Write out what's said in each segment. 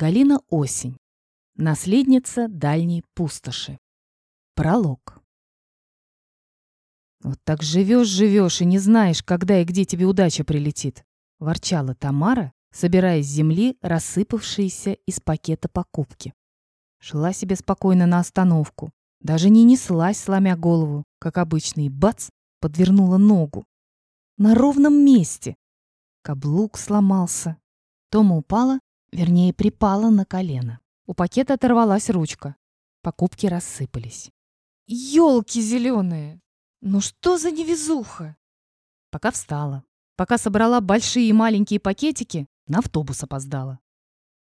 Галина Осень. Наследница дальней пустоши. Пролог. «Вот так живешь-живешь и не знаешь, когда и где тебе удача прилетит», – ворчала Тамара, собирая с земли рассыпавшиеся из пакета покупки. Шла себе спокойно на остановку, даже не неслась, сломя голову, как обычно, и бац, подвернула ногу. На ровном месте. Каблук сломался. Тома упала, вернее, припала на колено. У пакета оторвалась ручка. Покупки рассыпались. Ёлки зеленые! Ну что за невезуха? Пока встала, пока собрала большие и маленькие пакетики, на автобус опоздала.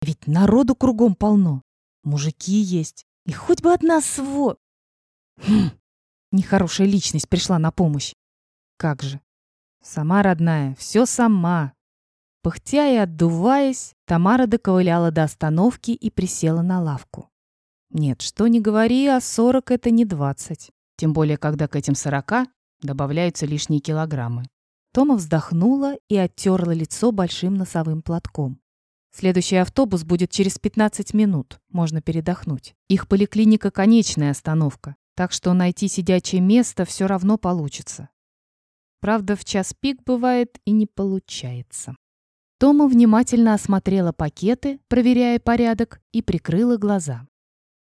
Ведь народу кругом полно. Мужики есть. И хоть бы одна сво... Хм, нехорошая личность пришла на помощь. Как же. Сама родная, все сама. Пыхтя и отдуваясь, Тамара доковыляла до остановки и присела на лавку. Нет, что не говори, а сорок это не двадцать. Тем более, когда к этим сорока добавляются лишние килограммы. Тома вздохнула и оттерла лицо большим носовым платком. Следующий автобус будет через 15 минут, можно передохнуть. Их поликлиника – конечная остановка, так что найти сидячее место все равно получится. Правда, в час пик бывает и не получается. Тома внимательно осмотрела пакеты, проверяя порядок, и прикрыла глаза.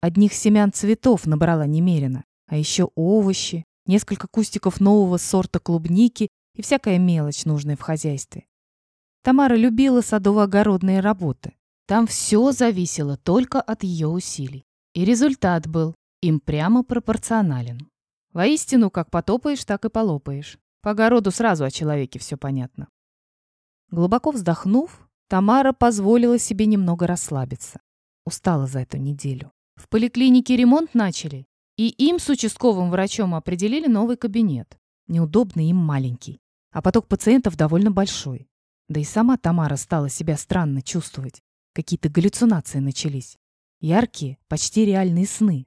Одних семян цветов набрала немерено, а еще овощи, несколько кустиков нового сорта клубники и всякая мелочь, нужная в хозяйстве. Тамара любила садово-огородные работы. Там все зависело только от ее усилий. И результат был им прямо пропорционален. Воистину, как потопаешь, так и полопаешь. По огороду сразу о человеке все понятно. Глубоко вздохнув, Тамара позволила себе немного расслабиться. Устала за эту неделю. В поликлинике ремонт начали, и им с участковым врачом определили новый кабинет. Неудобный им маленький. А поток пациентов довольно большой. Да и сама Тамара стала себя странно чувствовать. Какие-то галлюцинации начались. Яркие, почти реальные сны.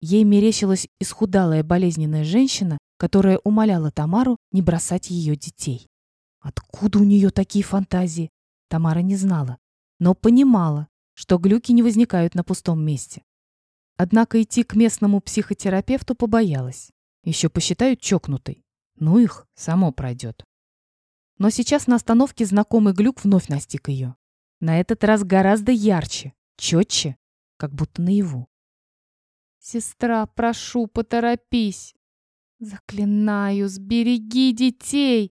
Ей мерещилась исхудалая болезненная женщина, которая умоляла Тамару не бросать ее детей. Откуда у нее такие фантазии? Тамара не знала, но понимала, что глюки не возникают на пустом месте. Однако идти к местному психотерапевту побоялась. Еще посчитают чокнутой. Ну их, само пройдет. Но сейчас на остановке знакомый глюк вновь настиг ее. На этот раз гораздо ярче, четче, как будто наяву. «Сестра, прошу, поторопись! Заклинаю, сбереги детей!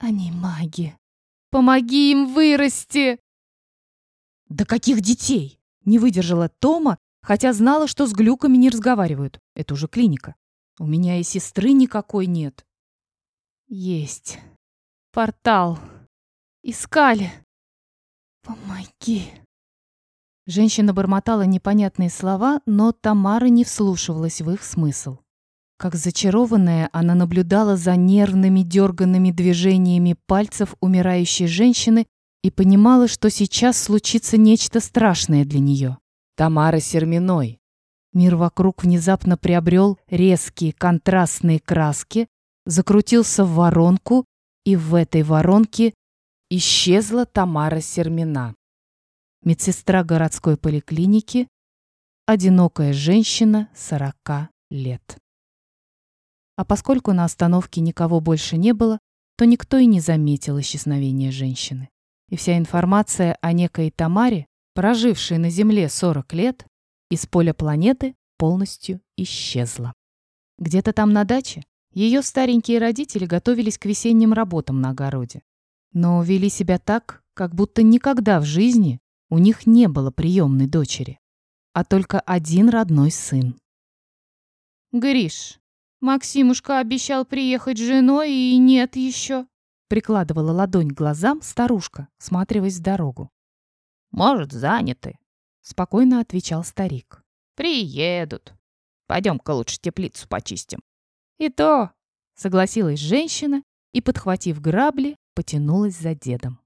Они маги! Помоги им вырасти!» «Да каких детей?» — не выдержала Тома, хотя знала, что с глюками не разговаривают. Это уже клиника. У меня и сестры никакой нет. Есть. Портал. Искали. Помоги. Женщина бормотала непонятные слова, но Тамара не вслушивалась в их смысл. Как зачарованная, она наблюдала за нервными дерганными движениями пальцев умирающей женщины и понимала, что сейчас случится нечто страшное для нее. Тамара Серминой. Мир вокруг внезапно приобрел резкие контрастные краски, закрутился в воронку, и в этой воронке исчезла Тамара Сермина. Медсестра городской поликлиники, одинокая женщина 40 лет. А поскольку на остановке никого больше не было, то никто и не заметил исчезновения женщины. И вся информация о некой Тамаре прожившая на Земле 40 лет, из поля планеты полностью исчезла. Где-то там на даче ее старенькие родители готовились к весенним работам на огороде, но вели себя так, как будто никогда в жизни у них не было приемной дочери, а только один родной сын. «Гриш, Максимушка обещал приехать с женой, и нет еще», прикладывала ладонь к глазам старушка, всматриваясь в дорогу. Может, заняты, спокойно отвечал старик. Приедут. Пойдем-ка лучше теплицу почистим. И то, согласилась женщина и, подхватив грабли, потянулась за дедом.